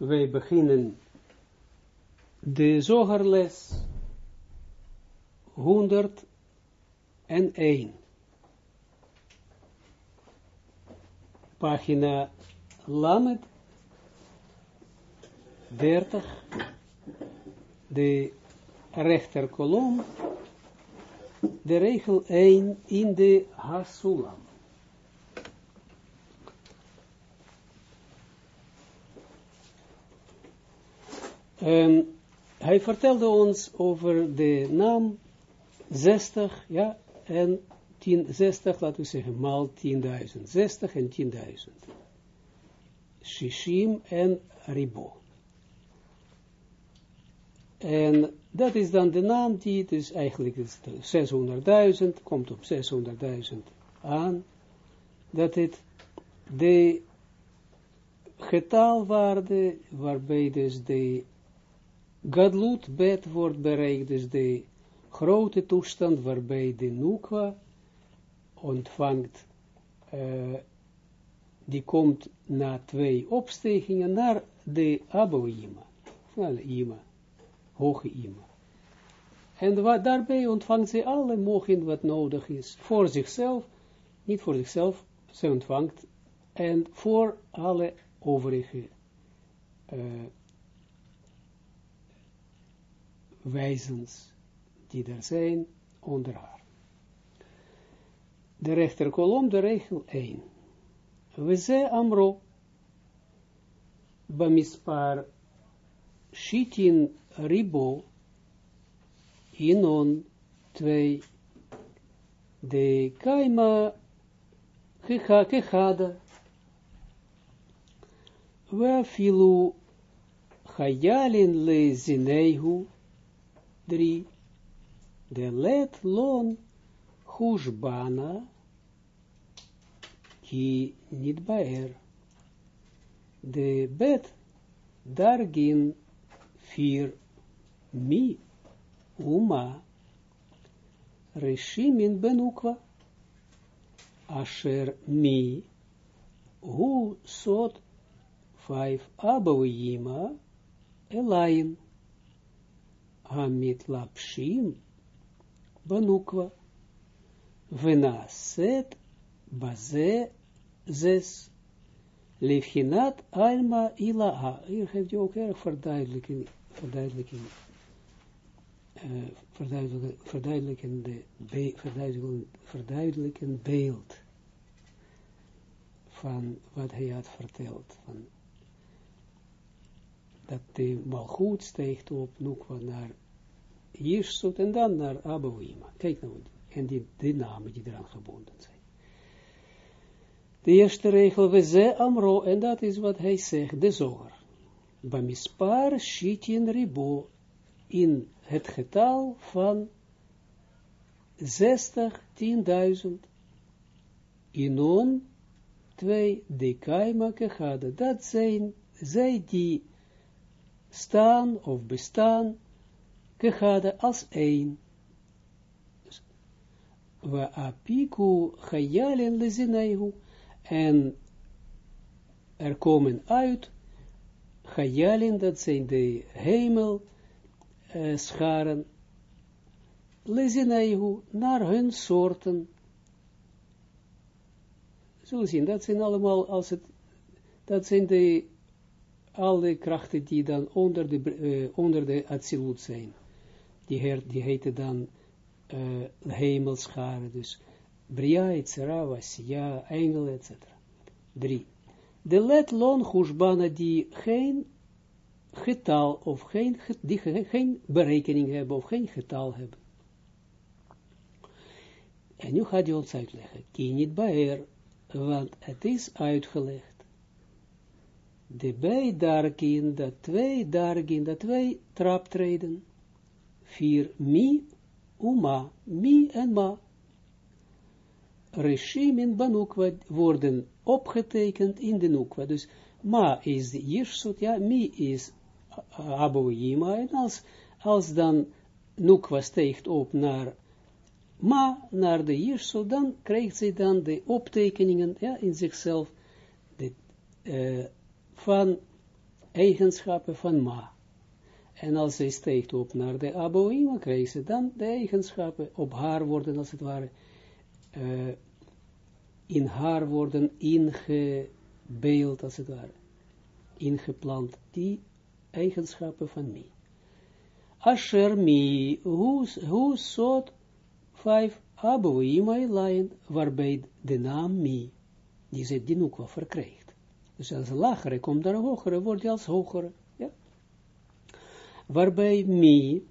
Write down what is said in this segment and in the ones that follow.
wij beginnen de zogerles 101. Pagina Lamed 30, de rechterkolom, de regel 1 in de Hasulam. Um, hij vertelde ons over de naam 60, ja, en 10, 60, laten we zeggen, maal 10.000. 60 en 10.000. Shishim en Ribo. En dat is dan de naam die, dus eigenlijk is 600.000, komt op 600.000 aan, dat het de getaalwaarde, waarbij dus de Gadlut bet wordt bereikt, dus de grote toestand waarbij de Nukwa ontvangt, uh, die komt na twee opstegingen naar de Aboima, Ima, hoge Ima. En wat, daarbij ontvangt ze alle mogen wat nodig is, voor zichzelf, niet voor zichzelf, ze ontvangt, en voor alle overige uh, wijzens die er zijn onder haar. De rechterkolom, de regel 1. We ze amro, bamispar shitin ribo, inon 2, de kaima kechada, we filu chayalin le zineihu, 3. De let lon hushbana ki niet baer. De bet dargin vier mi uma reshimin benukwa asher mi hu sot vijf abouima elain Lapshim banukwa venaset baze zes levchinat alma ilaha. Hier heeft je ook erg verduidelijking, verduidelijking, uh, verduidelijkende, verduidelijkend beeld van wat hij had verteld. Van dat de malgoed steekt op Nukwa naar Jirsut en dan naar Abouima. Kijk nou, en die, die namen die eraan gebonden zijn. De eerste regel, we ze amro, en dat is wat hij zegt, de zoger. Bamispar shitin ribo, in het getal van 60, 10.000, inon, twee, de kaima dat zijn zij die staan of bestaan, gehade als één. We apiku chayalen lezineihu, en er komen uit, chayalen, dat zijn de hemel, uh, scharen, lezineihu, naar hun soorten. Zullen zien, dat zijn allemaal, als het, dat zijn de alle krachten die dan onder de, uh, onder de Atsilut zijn. Die, her, die dan uh, hemelscharen, dus Bria, Etzera, Vasia, Engel, etc. Drie. De let lon hushbana die geen getal of geen, die geen berekening hebben of geen getal hebben. En nu gaat hij ons uitleggen. Kinit baer, want het is uitgelegd de bij dargin, dat twee dargin, dat twee traptreden, vier mi, uma, mi en ma. Rishim in Banukwa worden opgetekend in de Nukwa. Dus ma is Jirsut, ja, mi is Abu Yima, en als, als dan Nukwa steekt op naar ma, naar de Jirsut, dan krijgt ze dan de optekeningen ja, in zichzelf, de, uh, van eigenschappen van Ma. En als zij steekt op naar de Aboima, krijgt ze dan de eigenschappen op haar worden, als het ware, uh, in haar worden ingebeeld, als het ware, ingeplant, die eigenschappen van Mi. Asher Mi, hoe soort vijf Aboima lijn, waarbij de naam Mi, die ze die nukwa verkrijgt. Dus als lagere komt daar een hogere, wordt hij als hogere waarbij mi,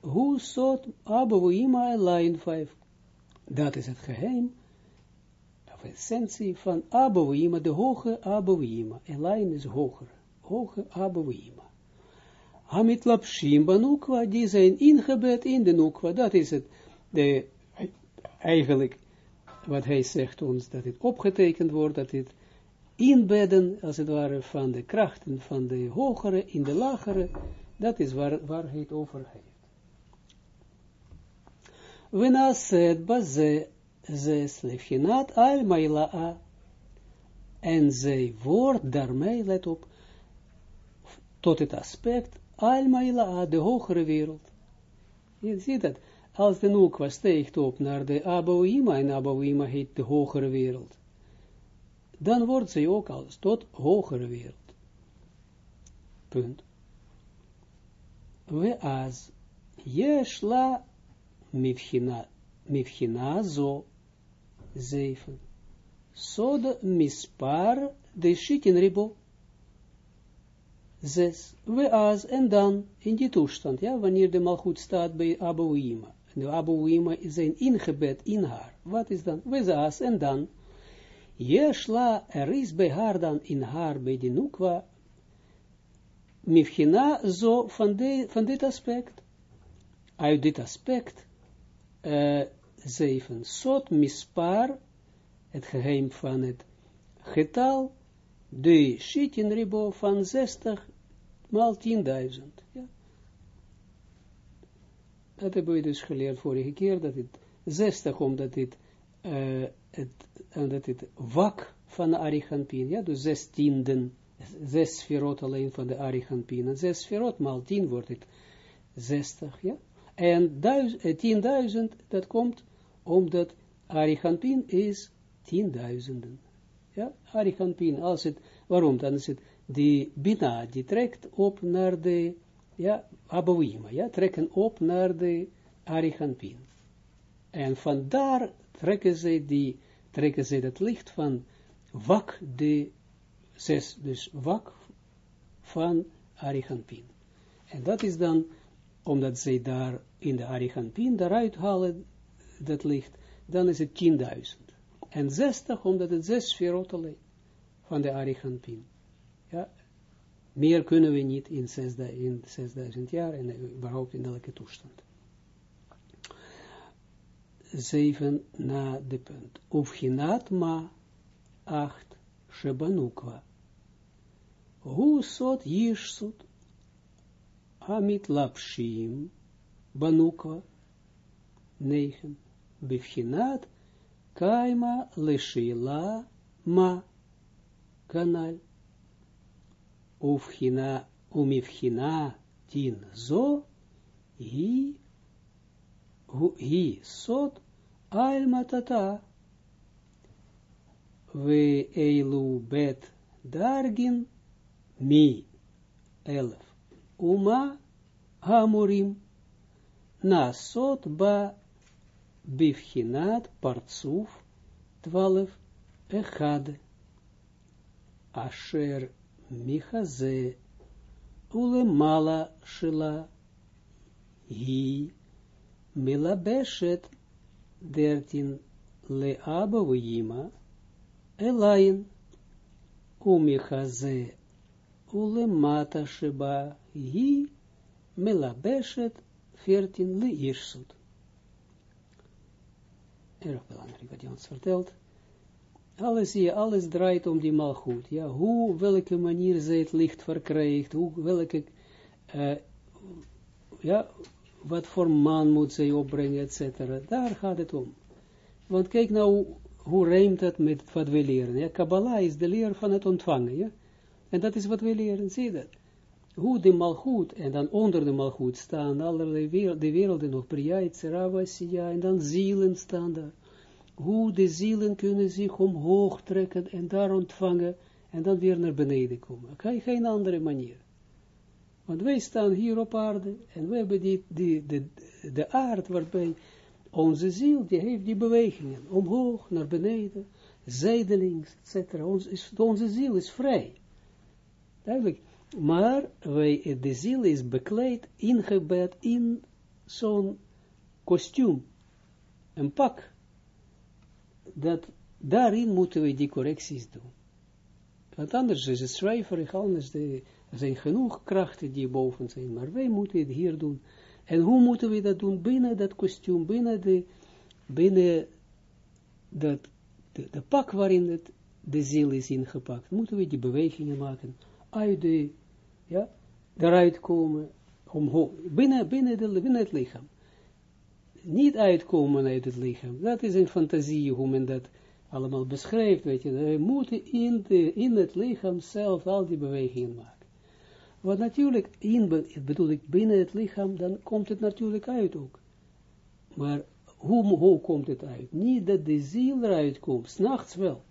hoe soort abouima lijn 5, dat is het geheim, of essentie van abouima, de hoge abouima, een lijn is hoger, hoge abouima. Hamit lapshim banukwa, die zijn ingebed in de nukwa, dat is het, de, eigenlijk, wat hij zegt ons, dat het opgetekend wordt, dat het inbedden, als het ware, van de krachten van de hogere in de lagere, dat is waar, waar het over heeft. Wenaset baze zes lefchinat al maila'a. En zij wordt daarmee, let op, tot het aspect al maila'a, de hogere wereld. Je ziet dat, als de Nukwa steekt op naar de Abouima, en Abouima heet de hogere wereld, dan wordt zij ook als tot hogere wereld. Punt. We az yeshla mivchina mivchina zo zeven. Sod mispar de shitin ribo. Zes. We az en dan in die toestand ja wanneer de malgoed staat bij Abouima de Abouima zijn ingebed in haar. Wat is dan? We az en dan Yeshla, er is bij haar dan in haar bij de Nukwa mifhina zo van, de, van dit aspect, uit dit aspect, uh, zeven, sot mispar, het geheim van het getal, de shitin ribo van 60 maal 10.000. Ja. Dat hebben we dus geleerd vorige keer, dat het 60, omdat het, uh, het, omdat het wak van de Arichampin, ja, dus zestienden, zes sferot alleen van de Arichampin. En zes sferot maal tien wordt het zestig, ja. En eh, tienduizend, dat komt omdat Arichampin is tienduizenden. Ja, Arichampin, als het, waarom? Dan is het, die Bina, die trekt op naar de, ja, Abouima, ja, trekken op naar de Arichampin. En vandaar trekken ze die, trekken ze het licht van wak de zes, dus wak van Arichampin. En dat is dan, omdat zij daar in de Arichampin daaruit halen, dat licht, dan is het 10.000. En 60, omdat het zes sferot alleen van de Arichampin. Ja, meer kunnen we niet in 6000 jaar en überhaupt in elke toestand. 7 na de punt. Of ma 8 shebanukwa. Hu sot yishsut amit lapshim banukwa negen bivchinat kaima leshila ma kanal ufchina umivchina tin zo hi hi sot almatata we eilu bet dargin mi elf uma hamurim nasot ba bifhinat partsuf twaalf echad asher michaze ulemala shela hi milabeshet dertin leabavima elain umichaze ulemata sheba hi melabeshet veertien le irsut. Erg belangrijk wat hij ons vertelt. Alles hier, alles draait om die malgoed. Ja, hoe, welke manier zij het licht verkrijgt, hoe, welke, uh, ja, wat voor man moet zij opbrengen, etc. Daar gaat het om. Want kijk nou, hoe rijmt dat met wat we leren. Ja, Kabbalah is de leer van het ontvangen, ja. En dat is wat we leren, zie je dat? Hoe de malgoed, en dan onder de malgoed staan allerlei wereld, de werelden nog, Priya, Ravasya, en dan zielen staan daar. Hoe de zielen kunnen zich omhoog trekken en daar ontvangen, en dan weer naar beneden komen. Geen andere manier. Want wij staan hier op aarde, en we hebben die, die, de, de aard waarbij onze ziel, die heeft die bewegingen, omhoog, naar beneden, zijdelings, etc. Ons, onze ziel is vrij. Duidelijk. Maar wij, de ziel is bekleed, ingebed in zo'n kostuum, een pak. Dat, daarin moeten we die correcties doen. Want anders is het schrijverig, anders de, er zijn genoeg krachten die boven zijn, maar wij moeten het hier doen. En hoe moeten we dat doen? Binnen dat kostuum, binnen, de, binnen dat, de, de pak waarin het, de ziel is ingepakt, moeten we die bewegingen maken uit de, ja, eruit komen, omhoog, binnen, binnen, de, binnen het lichaam. Niet uitkomen uit het lichaam. Dat is een fantasie, hoe men dat allemaal beschrijft, weet je. We moeten in, de, in het lichaam zelf al die bewegingen maken. Want natuurlijk, in, bedoel ik, binnen het lichaam, dan komt het natuurlijk uit ook. Maar hoe, hoe komt het uit? Niet dat de ziel eruit komt, s'nachts wel.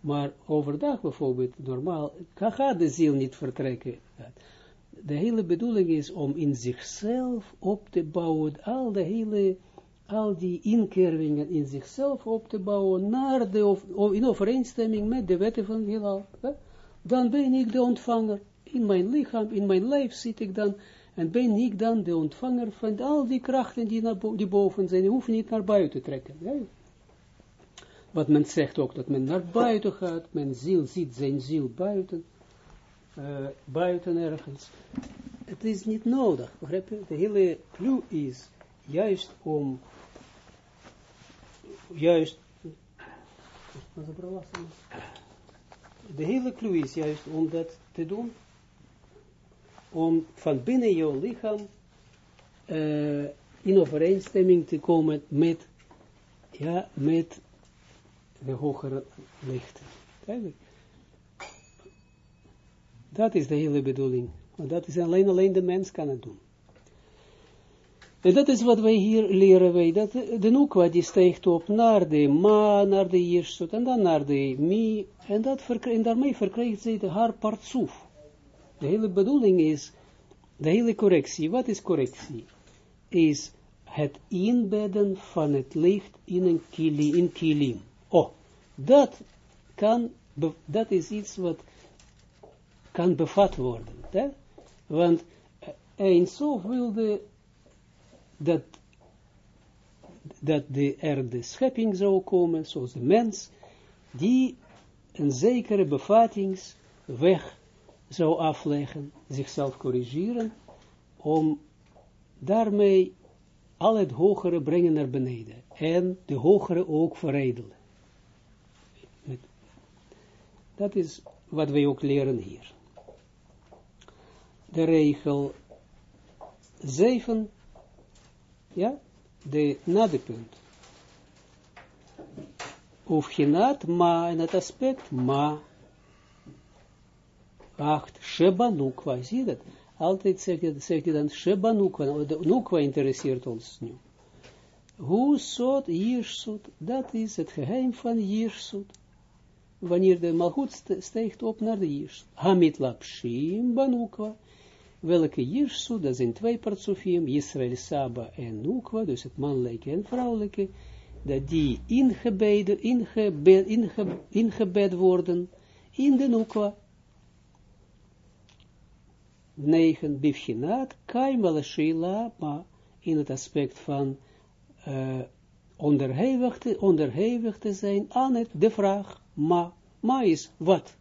Maar overdag bijvoorbeeld, normaal, gaat de ziel niet vertrekken. De hele bedoeling is om in zichzelf op te bouwen, al de hele, al die inkervingen in zichzelf op te bouwen, naar de, in overeenstemming met de wetten van heelal. Dan ben ik de ontvanger. In mijn lichaam, in mijn lijf zit ik dan, en ben ik dan de ontvanger van al die krachten die, naar die boven zijn, die hoeven niet naar buiten te trekken. Wat men zegt ook, dat men naar buiten gaat, men ziel ziet zijn ziel buiten, uh, buiten ergens. Het is niet nodig? De hele clue is juist om, juist, de hele clue is juist om dat te doen, om van binnen jouw lichaam uh, in overeenstemming te komen met, ja, met de hogere licht. Dat is de hele bedoeling. Want dat is alleen, alleen de mens kan het doen. En dat is wat wij hier leren wij, dat de nukwa die stijgt op naar de ma, naar de jirsut, en dan naar de mi, en, dat en daarmee verkrijgt zij haar partsoef. De hele bedoeling is, de hele correctie, wat is correctie? Is het inbedden van het licht in een kili, in kilim. Oh, dat kan, dat is iets wat kan bevat worden. Hè? Want een zo wilde dat, dat de, er de schepping zou komen, zoals de mens, die een zekere bevattingsweg zou afleggen, zichzelf corrigeren, om daarmee al het hogere brengen naar beneden en de hogere ook veredelen. Dat is wat wij ook leren hier. De regel 7, ja, de nadepunt. Of genaat ma, en het aspect ma. 8, Sheba Nukwa, zie je dat? Altijd zegt hij, dan Sheba Nukwa, Nukwa interesseert ons nu. Hoe zot Jirsut, dat is het geheim van Jirsut wanneer de malgoed stijgt op naar de jirs. Hamit lapshim banukwa, welke jirsu, dat zijn twee partsofiem, Israël Saba en Nukwa, dus het mannelijke en vrouwelijke, dat die ingebed, ingebed, ingebed, ingebed worden in de Nukwa. 9. Bifchinaat, kaimala shila, maar in het aspect van uh, onderhevig, te, onderhevig te zijn aan het, de vraag, ma. Ma is wat.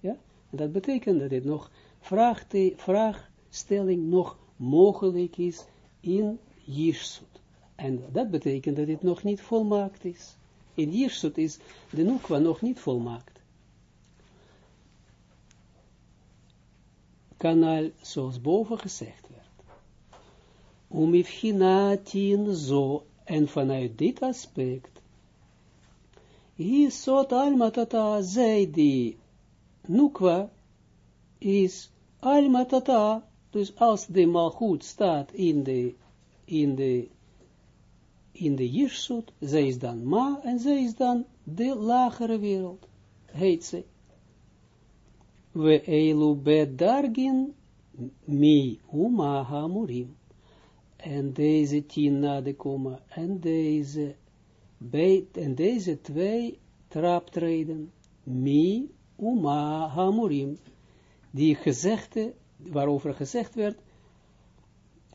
Ja? En dat betekent dat dit nog vraag te, vraagstelling nog mogelijk is in Jirsut. En dat betekent dat dit nog niet volmaakt is. In Jirsut is de Nukwa nog niet volmaakt. Kanaal zoals boven gezegd werd. Umifchinatin zo, en vanuit dit aspect, Hi sot alma tata zij die nukwa, is alma tata, dus als de malchut staat in de, in de, in de jirsut, zij is dan ma, en zij is dan de lagere wereld, heet ze. We elu bedargin mi uma hamurim. En deze tien na de en deze, en deze twee traptreden, mi uma hamurim, die gezegde, waarover gezegd werd,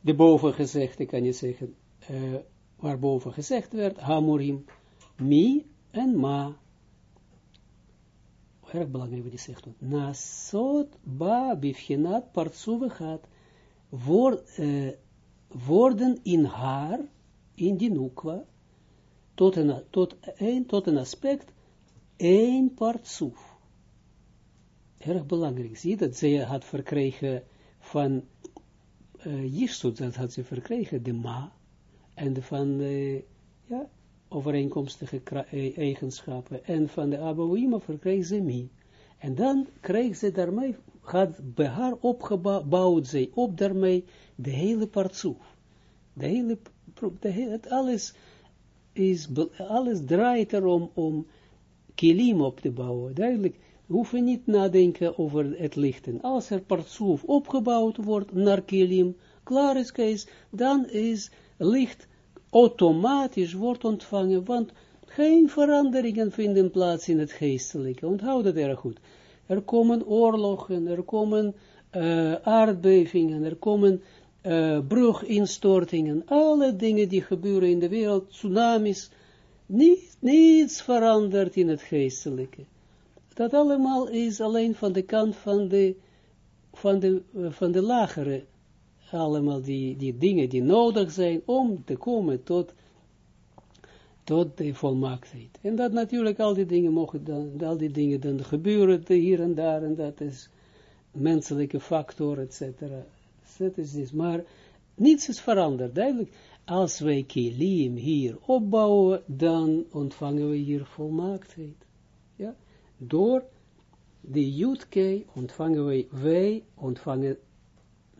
de boven gezegde kan je zeggen, uh, waarboven gezegd werd, hamurim, mi en ma. Erg belangrijk wat hij zegt. Nasot ba bifchinat partsuve gaat, woorden in haar, in die nukwa, tot een, tot een, tot een aspect, één erg belangrijk. Zie dat zij had verkregen van uh, dat had ze verkregen, de ma, en van ja, overeenkomstige eh, eigenschappen, en van de Abouima verkreeg ze mi. En dan kreeg ze daarmee, had bij haar opgebouwd, zij op daarmee de hele partsoef. De hele, het alles is, alles draait erom om kilim op te bouwen. Duidelijk, hoeven niet nadenken over het lichten. Als er partsoef opgebouwd wordt naar kilim, klaar is kees, dan is licht automatisch wordt ontvangen, want geen veranderingen vinden plaats in het geestelijke. Onthoud het erg goed. Er komen oorlogen, er komen uh, aardbevingen, er komen uh, bruginstortingen, alle dingen die gebeuren in de wereld, tsunamis, niets, verandert in het geestelijke. Dat allemaal is alleen van de kant van de, van de, van de lagere, allemaal die, die dingen die nodig zijn om te komen tot, tot de volmaaktheid. En dat natuurlijk al die dingen mogen dan, al die dingen dan gebeuren hier en daar, en dat is menselijke factor, et cetera. Maar niets is veranderd, duidelijk. Als wij kilim hier opbouwen, dan ontvangen we hier volmaaktheid. Ja door de Jutke ontvangen wij, wij ontvangen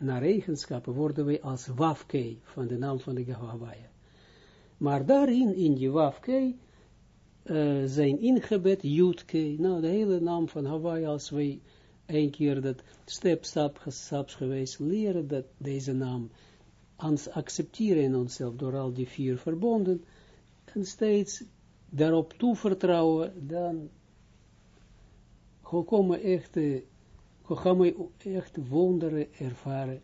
naar eigenschappen, worden wij als Wafke van de naam van de Hawaii. Maar daarin, in die Wafke, uh, zijn ingebed Jutke, nou de hele naam van Hawaii, als wij een keer dat step, stap, staps geweest leren, dat deze naam accepteren in onszelf, door al die vier verbonden, en steeds daarop toevertrouwen, dan komen echt, gaan we echt wonderen ervaren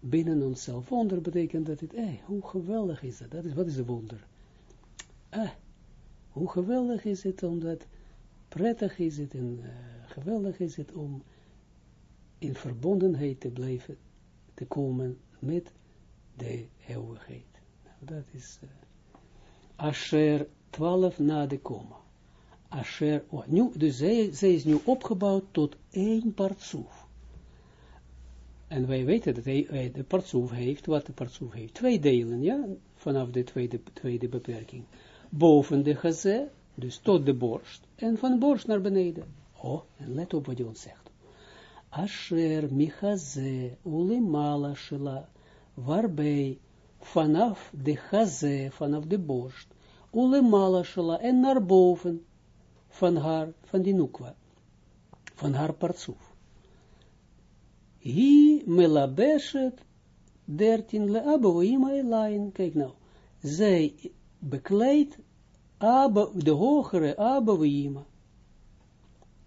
binnen onszelf. Wonder betekent dat het, eh, hoe geweldig is dat? dat is, wat is een wonder? Eh, hoe geweldig is het, omdat prettig is het en uh, geweldig is het om in verbondenheid te blijven, te komen met de eeuwigheid. Nou, dat is uh, Asher 12 na de koma. Asher, nu, dus zij, is nu opgebouwd tot één partsoef. En wij weten dat hij, de partsoef heeft, wat de partsoef heeft. Twee delen, ja, vanaf de tweede, tweede beperking. Boven de geze, dus tot de borst, en van borst naar beneden. Oh, en let op wat hij ons zegt. Asher michaze ulimala shela, waarbij vanaf de geze, vanaf de borst, ulimala shela, en naar boven, van haar, van die nukwa, van haar partsoef. Hi melabeshet dertien le abouima elain, kijk nou, zij bekleedt de hogere abouima.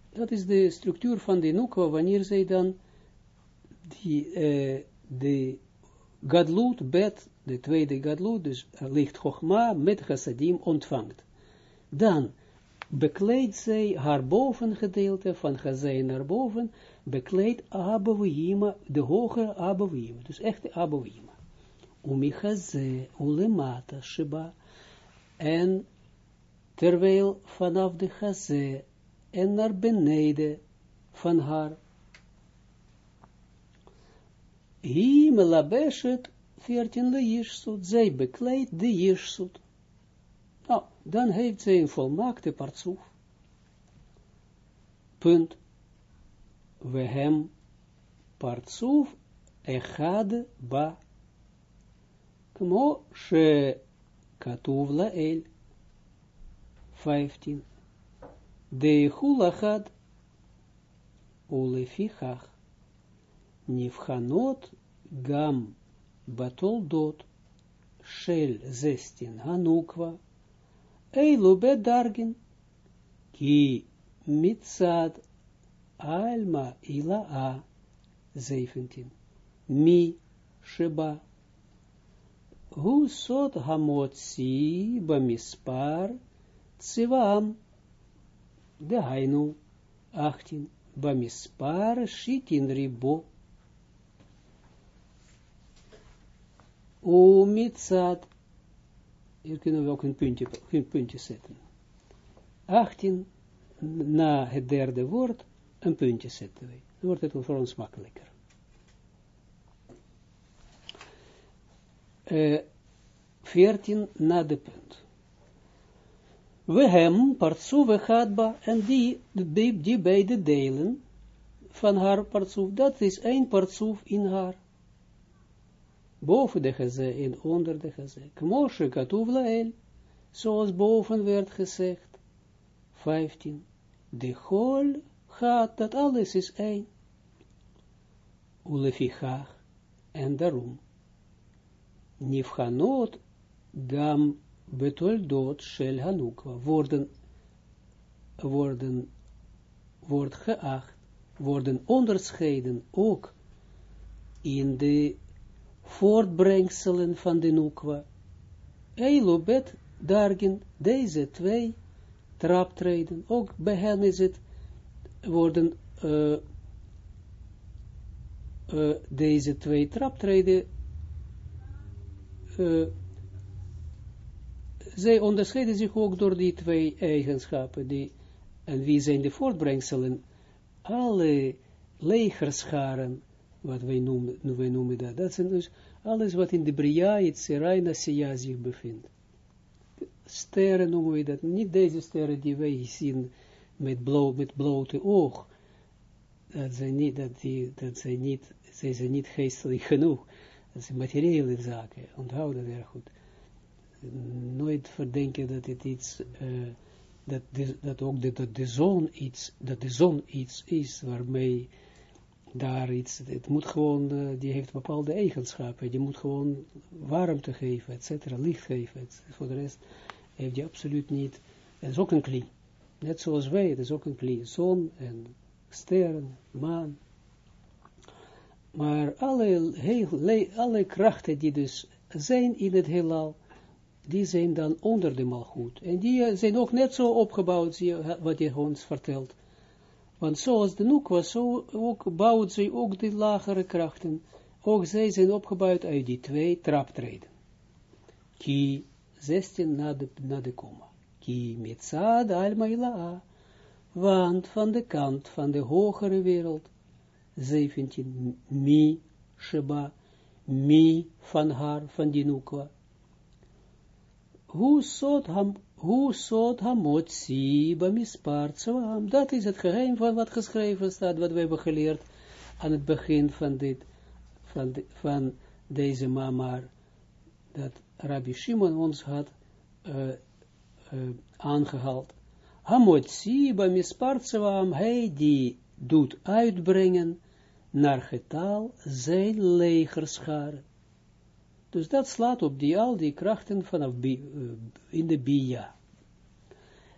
Dat is de structuur van de nukwa, wanneer zij dan die, uh, de gadlut, bet, de tweede gadlut, dus licht chogma met chassadim ontvangt. Dan bekleedt zij haar bovengedeelte van Gazei naar boven, bekleedt Abouima, de hogere Abouima, dus echte Abouima. Umi Gazei, ulemata Sheba, en terwijl vanaf de Gazei en naar beneden van haar, Hi melabeshet, 14 de Jirsut, zij bekleedt de Jirsut. Nou, dan heeft zij een volmaakte partsoef. Punt. We hem partsuf echad ba. Kmo she katuv el. 15. De hulachad ulefichach nifhanot gam batoldot shel zestin hanukwa eilu dargin ki mitzad alma ila a 17 mi sheba hu sot hamotzi bamispar tsivam de hainu 18 bamispar shitin ribo o mitzad hier kunnen we ook een puntje, een puntje zetten 18 na het derde woord een puntje zetten wij. Dan wordt het voor ons makkelijker. Uh, 14 na de punt. We hem, partsoe gadba, en die, die, die beide delen van haar partsoef, dat is één partsoef in haar. Boven de geze en onder de geze. Kmoshe katuv lael, zoals boven werd gezegd. 15. De hol gaat, dat alles is één. Ulefichach, en daarom. Nifhanot gam betoldot shel hanukwa, worden, worden, wordt geacht, worden onderscheiden ook in de voortbrengselen van de nukwa. Eilobet dargen, deze twee traptreden, ook bij hen worden uh, uh, deze twee traptreden uh, zij onderscheiden zich ook door die twee eigenschappen, die, en wie zijn de voortbrengselen? Alle legerscharen, wat wij noemen, wij noemen dat, dat zijn dus alles wat in de Bria, het Seraina Sia zich bevindt. Sterren noemen we dat, niet deze sterren die wij zien met, blauw, met blote oog, dat zijn niet, dat die, dat zijn niet, zij zijn niet geestelijk genoeg, dat zijn materiële zaken, onthoud dat erg goed. Nooit verdenken dat het iets, uh, dat, dat ook de, dat de zon iets, dat de zon iets is waarmee daar iets, het moet gewoon, uh, die heeft bepaalde eigenschappen, die moet gewoon warmte geven, et cetera, licht geven, voor de rest heeft hij absoluut niet, het is ook een kli. Net zoals wij, het is ook een kli. Zon en sterren, maan. Maar alle, alle krachten die dus zijn in het heelal, die zijn dan onder de malgoed. En die eh, zijn ook net zo opgebouwd, wat je ons vertelt. Want zoals de noek was, zo ook bouwt ze ook de lagere krachten. Ook zij zijn opgebouwd uit die twee traptreden. Ki 16 na de, na komma. Ki mitzad alma want van de kant van de hogere wereld, 17, mi sheba, mi van haar, van die nukwa. Hoe sot ham, hoe sot hamotzi bamispar tzwaam. Dat is het geheim van wat geschreven staat, wat we hebben geleerd aan het begin van dit, van, van deze mamar, dat Rabbi Shimon ons had uh, uh, aangehaald. Hamotzi bamispartsewaam, hij die doet uitbrengen naar getal zijn legerscharen. Dus dat slaat op die, al die krachten vanaf uh, in de Bia.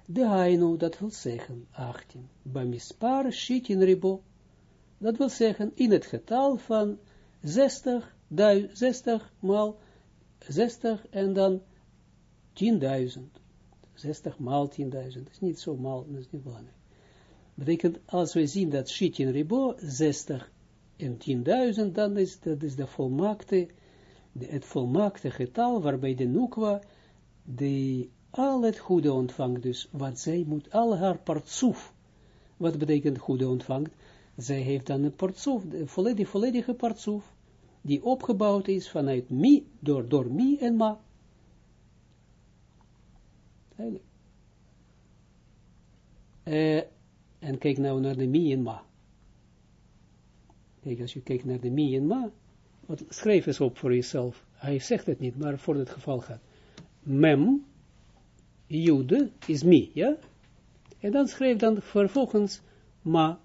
De Hainu, dat wil zeggen, 18. Bamispar shitin ribo. Dat wil zeggen, in het getal van 60, 60 maal 60 en dan 10.000. 60 maal 10.000. Dat is niet zo maal, dat is niet belangrijk. Betekent, als we zien dat shit in ribo 60 en 10.000, dan is dat is de volmaakte, het volmaakte getal, waarbij de nukwa de al het goede ontvangt, dus wat zij moet, al haar partsoef, wat betekent goede ontvangt, zij heeft dan een partsoef, de volledige, volledige partsoef, die opgebouwd is vanuit mi, door, door mi en ma. Uh, en kijk nou naar de mi en ma. Kijk, als je kijkt naar de mi en ma, wat, schrijf eens op voor jezelf. Hij zegt het niet, maar voor het geval gaat. Mem, jude, is mi, ja? En dan schrijf dan vervolgens ma,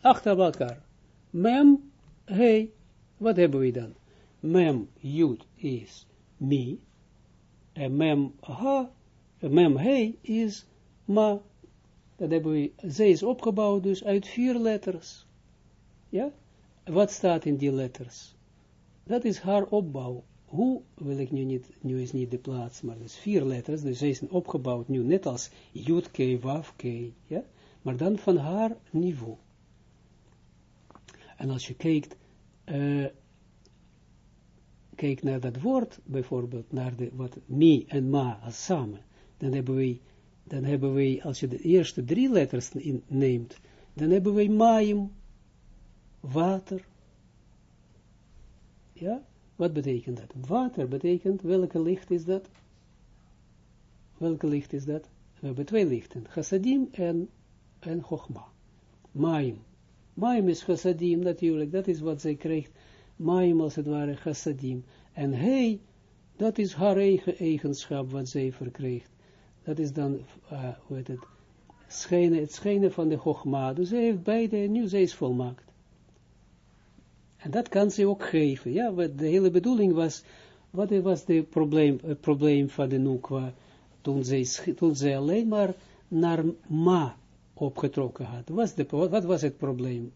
achter elkaar. Mem, hey, wat hebben we dan? Mem, jud is mi, en mem, ha, mem, hey is ma. Dat hebben we, zij is opgebouwd dus uit vier letters. Ja? Wat staat in die letters? Dat is haar opbouw. Hoe wil ik nu niet, nu is niet de plaats, maar dus vier letters, dus zij is opgebouwd nu net als Jud, K, Waf, K, ja? maar dan van haar niveau. En als je kijkt, uh, kijkt naar dat woord, bijvoorbeeld, naar de, wat mi en ma als samen, dan hebben we, dan hebben we, als je de eerste drie letters neemt, dan hebben we maim, water. Ja, wat betekent dat? Water betekent, welke licht is dat? Welke licht is dat? We hebben twee lichten, chassadim en, en chogma. Maim. Maim is chassadim natuurlijk, dat is wat zij krijgt. Maim als het ware chassadim. En hij, dat is haar eigen eigenschap wat zij verkrijgt. Dat is dan, uh, hoe heet het, schijnen, het schijnen van de chogma. Dus zij heeft beide, nu zij is volmaakt. En dat kan ze ook geven. Ja, de hele bedoeling was, wat was de probleem, het probleem van de Nukwa, toen zij, toen zij alleen maar naar Ma opgetrokken had. Was de, wat was het probleem?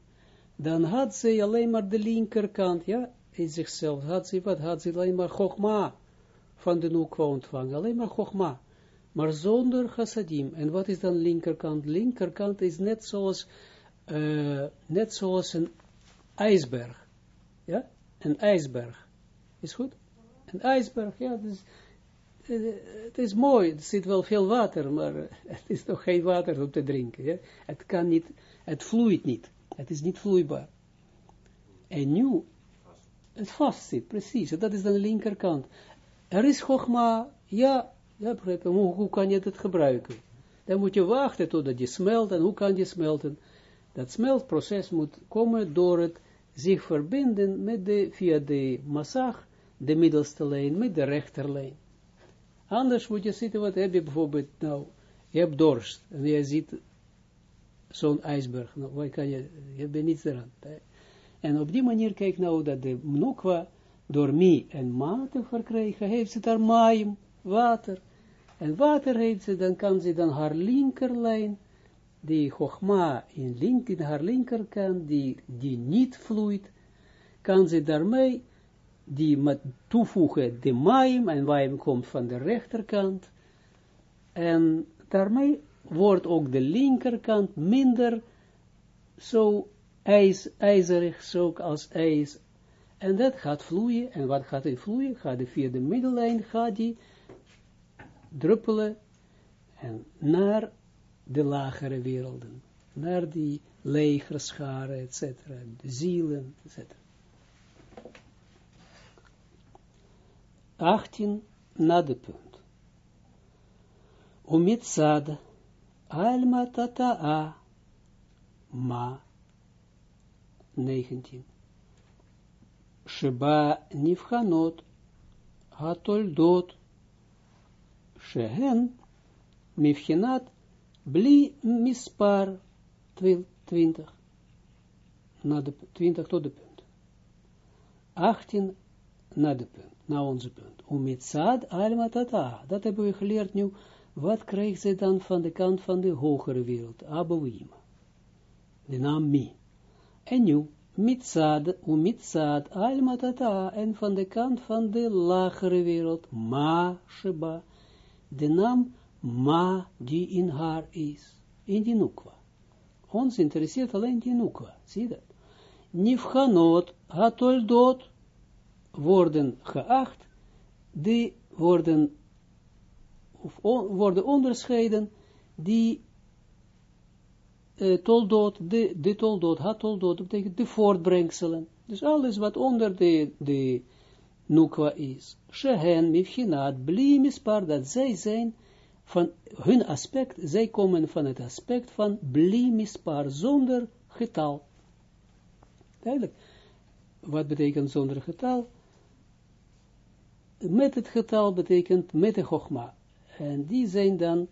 Dan had ze alleen maar de linkerkant, ja, in zichzelf, had ze, wat had ze alleen maar Chogma van de Nukwa ontvangen, alleen maar Chogma. Maar zonder chassadim. En wat is dan linkerkant? Linkerkant is net zoals, uh, net zoals een ijsberg. Ja, een ijsberg. Is goed? Een ijsberg, ja, het is mooi, er zit wel veel water, maar het is toch geen water om te drinken. Het kan niet, het vloeit niet, het is niet vloeibaar. En nu, het vast zit, precies, dat is de linkerkant. Er is Chogma, ja, ja, begrijp hoe kan je dat gebruiken? Dan moet je wachten totdat je smelt, en hoe kan je smelten? Dat smeltproces moet komen door het zich verbinden met de, via de massag, de middelste lijn, met de rechterlijn. Anders moet je zitten, wat heb je bijvoorbeeld, nou, je hebt dorst, en je ziet zo'n ijsberg, nou, waar kan je, je bent niets eraan. En op die manier, kijk nou, dat de mnukwa, door mi en ma te verkrijgen, heeft ze daar maim, water. En water heeft ze, dan kan ze dan haar linkerlijn die Chogma in, link, in haar linkerkant, die, die niet vloeit, kan ze daarmee die met toevoegen de maim, en maim komt van de rechterkant, en daarmee wordt ook de linkerkant minder zo ijs, ijzerig, zo als ijs, en dat gaat vloeien, en wat gaat het vloeien? Gaat het via de middellijn, gaat die druppelen, en naar de lagere werelden, naar die legerscharen, etc., de zielen, etc. 18 na de punt. Alma tata'a ma 19. Sheba nifhanot hatoldot shehen mifhinat Bli mispar 20. Na de 20 tot de punt. 18 na de punt, na onze punt. Umitsad alma tata. Dat hebben we geleerd nu. Wat krijgt zij dan van de kant van de hogere wereld? Abouima. De naam mi. En nu, mitzad, umitsad alma tata. En van de kant van de lagere wereld, ma sheba. De naam ma die in haar is, in die nukwa. Ons interesseert alleen die nukwa, zie dat. Nifhanot, hatoldot, worden geacht, die worden, of on, worden onderscheiden, die uh, toldot, de, de toldot, hatoldot, betekent de voortbrengselen. Dus alles wat onder de, de nukwa is. Shehen, mifhinat, bli mispar, dat zij zijn, van hun aspect, zij komen van het aspect van blimispar, zonder getal. Duidelijk. Wat betekent zonder getal? Met het getal betekent met de chogma. En die zijn dan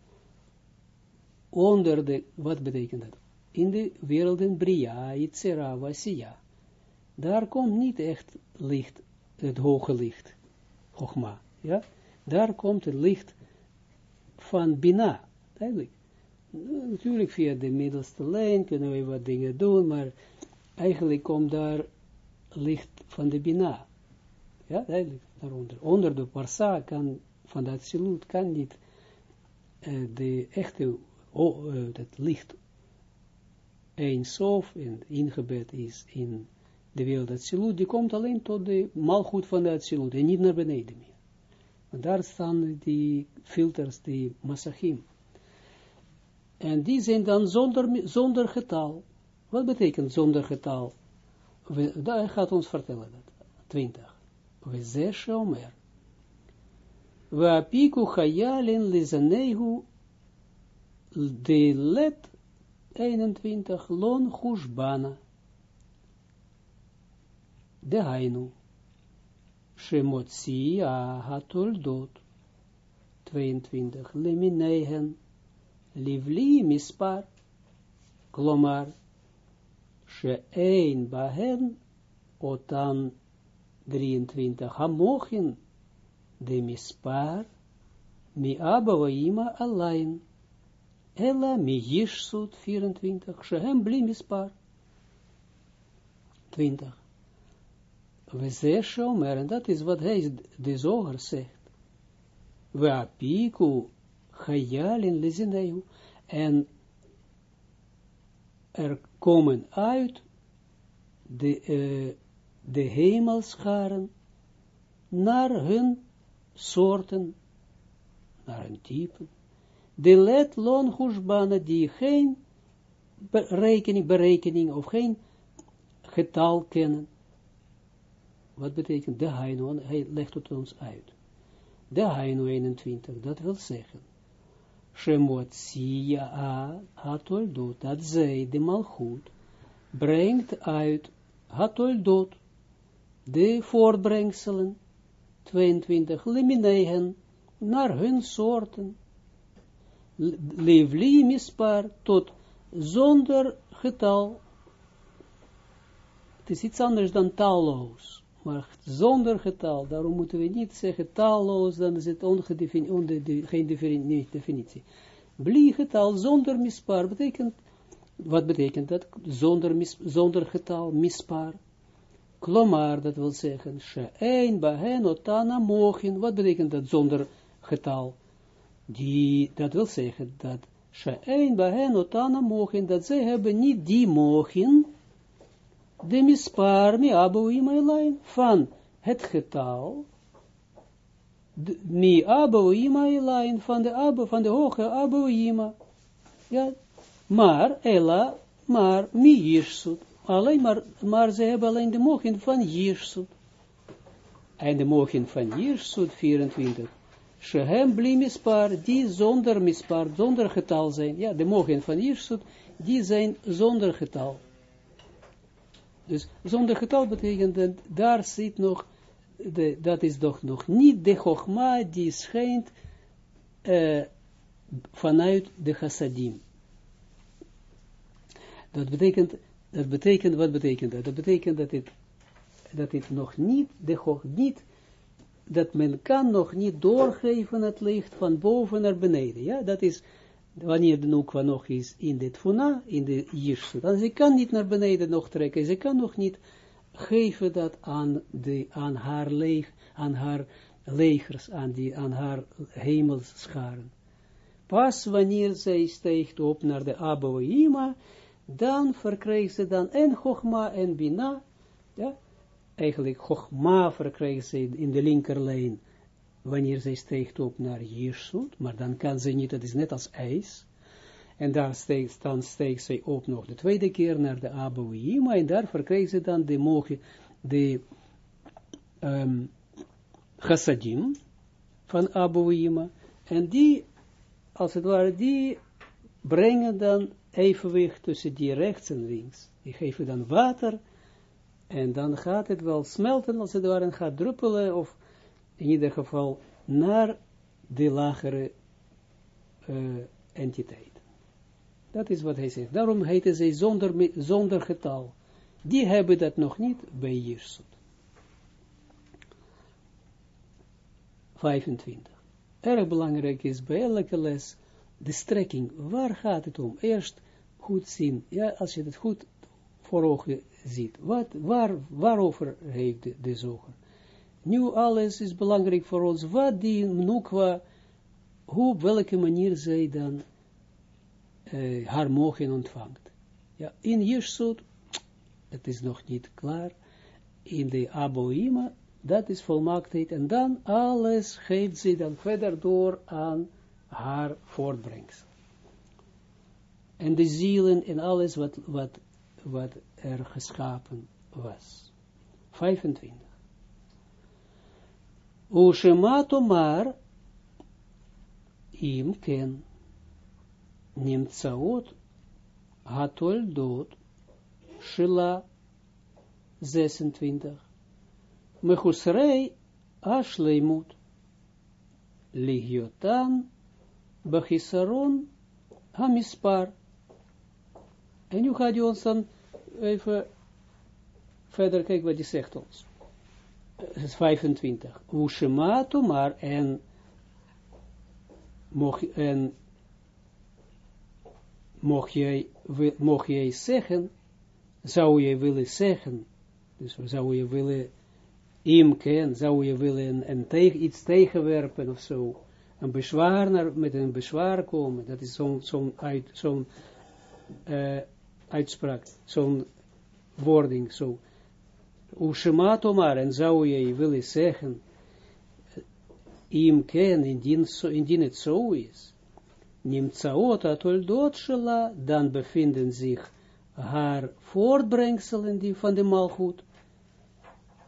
onder de, wat betekent dat? In de werelden Bria, Yitzera, Vasiya. Daar komt niet echt licht, het hoge licht, Chogma, ja. Daar komt het licht van Bina, eigenlijk. Natuurlijk via de middelste lijn kunnen we wat dingen doen, maar eigenlijk komt daar licht van de Bina. Ja, duidelijk, daaronder. Onder de Parsa kan, van dat silut kan niet uh, de echte, oh, uh, dat licht een sof en ingebed is in de wereld Atsilut, die komt alleen tot de malgoed van de Atsilut en niet naar beneden meer. Daar staan die filters, die massachim. En die zijn dan zonder, zonder getal. Wat betekent zonder getal? We, daar gaat ons vertellen dat. 20. We zeshe omer. We apiku chayalin lizanehu de let 21 lon hushbana. De hainu. Shemotzi hatoldot. 22 leminehen. Livli mispar. Klomar. She'ein bahen. Otan 23 hamochin. De mispar. Mi abba wa ima alain. Ella mi yishsut 24, shehem bli mispar. 20. We zeggen omer, en dat is wat hij de zoger zegt. We apiku chayalin lezineu. En er komen uit de, uh, de hemelscharen naar hun soorten, naar hun typen de let lon hushbana die geen berekening, berekening of geen getal kennen. Wat betekent de Haino? Hij legt het ons uit. De Haino 21, dat wil zeggen. Shemot siya hatoldot, dat zij, de malchut, brengt uit hatoldot, de voortbrengselen, 22, liminehen, naar hun soorten, leefli mispar tot zonder getal. Het is iets anders dan talloos, maar zonder getal. Daarom moeten we niet zeggen talloos, dan is het geen definitie. Bli getal zonder mispar betekent, wat betekent dat? Zonder, zonder getal, mispar. Klomar, dat wil zeggen, she'ein bahen otana mochin, wat betekent dat zonder getal? die, dat wil zeggen, dat Sha'ein bahen otana mogen, dat zij hebben niet die mogen, de mispar mi abouim elain, van het getal, mi abouim elain, van de abo, van de hoge abouima, ja, maar, ela, maar, mi jirsut, alleen maar, maar ze hebben alleen de mogen van jirsut, en de mogen van jirsut, 24, Shehem bli mispar, die zonder mispar, zonder getal zijn. Ja, de mogen van Jirsut, die zijn zonder getal. Dus zonder getal betekent dat daar zit nog, de, dat is toch nog niet de chogma die schijnt uh, vanuit de chassadim. Dat betekent, dat betekent, wat betekent dat? Dat betekent dat het, dat het nog niet, de niet dat men kan nog niet doorgeven het licht van boven naar beneden. Ja, dat is wanneer de nukwa nog is in de tfuna, in de jirsut. Dan ze kan niet naar beneden nog trekken. Ze kan nog niet geven dat aan, de, aan haar leeg, aan haar legers, aan, die, aan haar hemelscharen. Pas wanneer zij steekt op naar de Abouima, dan verkrijgt ze dan en Chogma en Bina, ja, eigenlijk Chogma verkrijgt ze in de linkerlijn, wanneer zij steekt op naar Jirsut, maar dan kan ze niet, dat is net als ijs, en daar steekt, dan steekt zij op nog de tweede keer naar de Abouima, en daar verkrijgt ze dan de mogen, de um, chassadim van Abouima, en die, als het ware, die brengen dan evenwicht tussen die rechts en links. Die geven dan water En dan gaat het wel smelten, als het ware, en gaat druppelen, of in ieder geval naar de lagere uh, entiteit. Dat is wat hij zegt. Daarom heten ze zonder, zonder getal. Die hebben dat nog niet bij Jirsut. 25. Erg belangrijk is bij elke les de strekking. Waar gaat het om? Eerst goed zien. Ja, als je het goed voor ogen ziet. Wat, waar, waarover heeft de, de? Nu alles is belangrijk voor ons. Wat die Nukwa, hoe, op welke manier zij dan uh, haar mogen ontvangt. Ja, in Jirsut, het is nog niet klaar. In de Aboima, dat is volmaaktheid. En dan alles geeft ze dan verder door aan haar voortbrengsel. En de zielen en alles wat, wat, wat er geschapen was. 25. Ushemato maar im ken nimtsaot hatoldot shila 26. Mechusrei ashleimut ligiotan Bachisaron Hamispar. En nu gaat ons even verder kijken wat hij zegt ons. Het is 25. Ushematu maar en mocht, en mocht jij, mocht jij zeggen, zou je willen zeggen, dus zou je willen imken, zou je willen een iets tegenwerpen of zo, een bezwaar met een bezwaar komen. Dat is zo'n zo'n uit, zo'n uh, uitspraak, zo'n wording, zo. Ushemato maar, en zou je willen zeggen, im ken, indien, indien het zo is, nimtsaot atoldot shela, dan bevinden zich haar voortbrengselen die van de malgoed,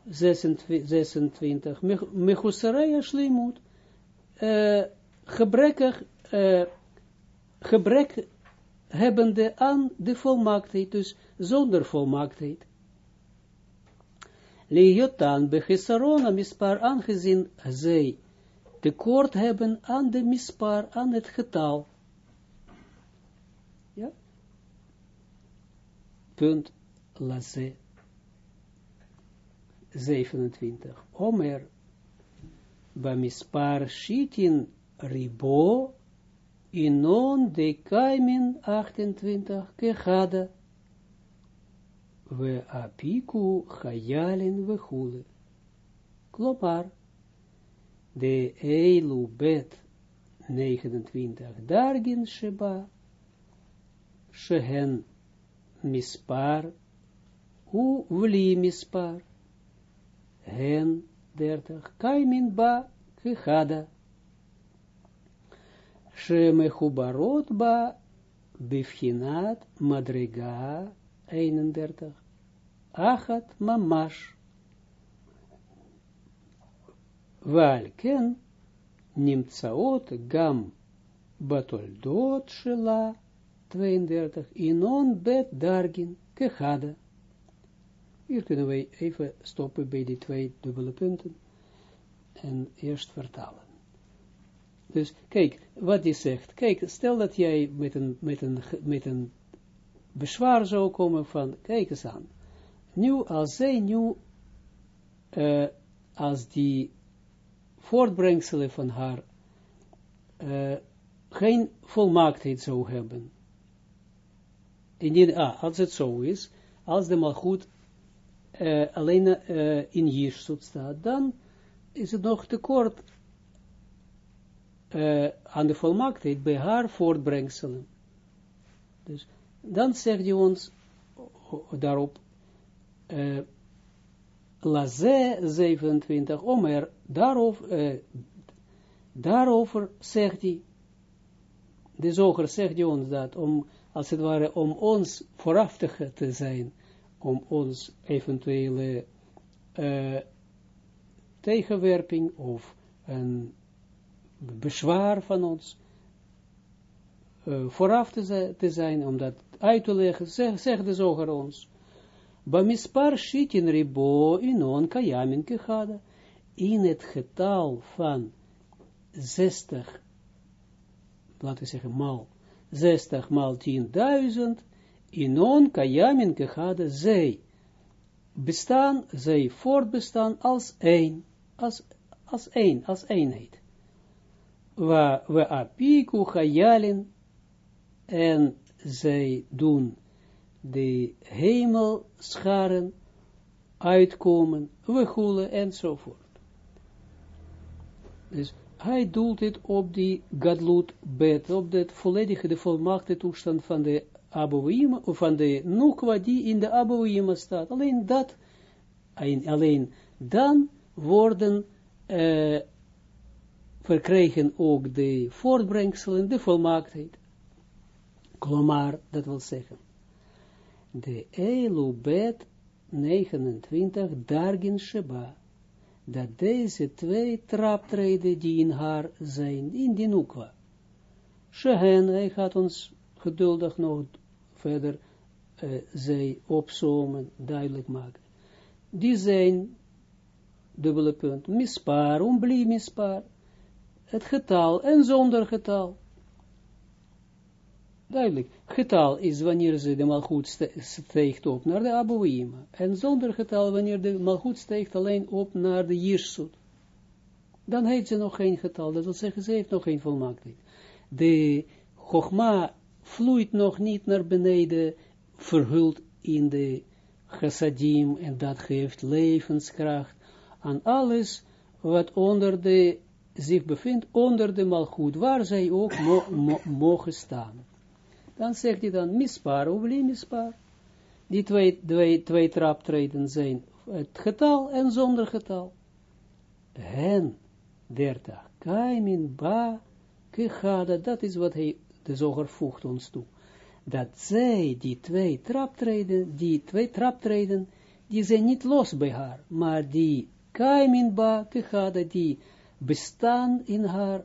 26, mechusaraya shlimut, uh, gebrekkig, gebrek hebbende aan de volmaaktheid, dus zonder volmaaktheid. Leiotan bechesaron mispar, aangezien zij tekort hebben aan de mispar, aan het getal. Ja? Punt lasse 27. Omer Bamispar shitin ribo inon de kaimin 28 kechada we apiku chayalin we hule. Klopar, de eilu bet 29 dargin sheba, shehen mispar, u vli mispar, hen 30. Kaimin ba kichada. Shemechubarot ba bifhinat madriga 31. Achat mamash. Valken nimtsaot gam batoldot shela 32. Inon bet dargin kechada. Hier kunnen wij even stoppen bij die twee dubbele punten en eerst vertalen. Dus kijk, wat hij zegt. Kijk, stel dat jij met een, met een, met een bezwaar zou komen van, kijk eens aan. Nu, als zij nu, uh, als die voortbrengselen van haar uh, geen volmaaktheid zou hebben. Indien, ah, als het zo is, als de malgoed uh, alleen uh, in Jirsut staat, dan is het nog tekort uh, aan de volmaaktheid bij haar voortbrengselen. Dus dan zegt hij ons daarop, uh, Laze 27, Omer, daarover, uh, daarover zegt hij, de zoger zegt hij ons dat, om, als het ware, om ons vooraftig te zijn, om ons eventuele uh, tegenwerping of een bezwaar van ons uh, vooraf te, te, zijn, om dat uit te leggen, zeg, zeg de zoger ons. Bamispar shitin ribo inon kayamin kechada. In het getal van 60, laten we zeggen mal, 60 mal 10.000, inon kayamin kechada, zij bestaan, zij voortbestaan als één, als, als één, als eenheid. Wa we apiku chayalin, en zij doen de hemelscharen uitkomen, we enzovoort. Dus hij doelt het op die gadlut bed, op de volledige, de volmaakte toestand van de Abouima, of van de Nukwa die in de Abouima staat. Alleen dat, alleen dan worden uh, verkrijgen ook de voortbrengselen, de volmaaktheid. Klomar, dat wil zeggen, de Elubet 29, Dargin Sheba, dat deze twee traptreden die in haar zijn, in die Nukwa, Shehen, hij gaat ons geduldig nog verder uh, zij opzomen, duidelijk maken. Die zijn, dubbele punt, mispaar, ombli mispaar, het getal en zonder getal. Duidelijk, getal is wanneer ze de malgoed steekt op naar de Abouima, en zonder getal wanneer de malgoed steekt alleen op naar de Jirsut. Dan heeft ze nog geen getal, dat wil zeggen, ze heeft nog geen volmaaktheid. De Chogma vloeit nog niet naar beneden, verhuld in de chassadim, en dat geeft levenskracht aan alles wat onder de, zich bevindt, onder de malgoed, waar zij ook mogen staan. Dan zegt hij dan, mispaar, of mispaar. Die twee, twee, twee traptreden zijn het getal en zonder getal. Hen, dertig, kaimin, ba, kechada, dat is wat hij de zoger voegt ons toe, dat zij, die twee traptreden, die twee traptreden, die zijn niet los bij haar, maar die kaimin ba kechada, die bestaan in haar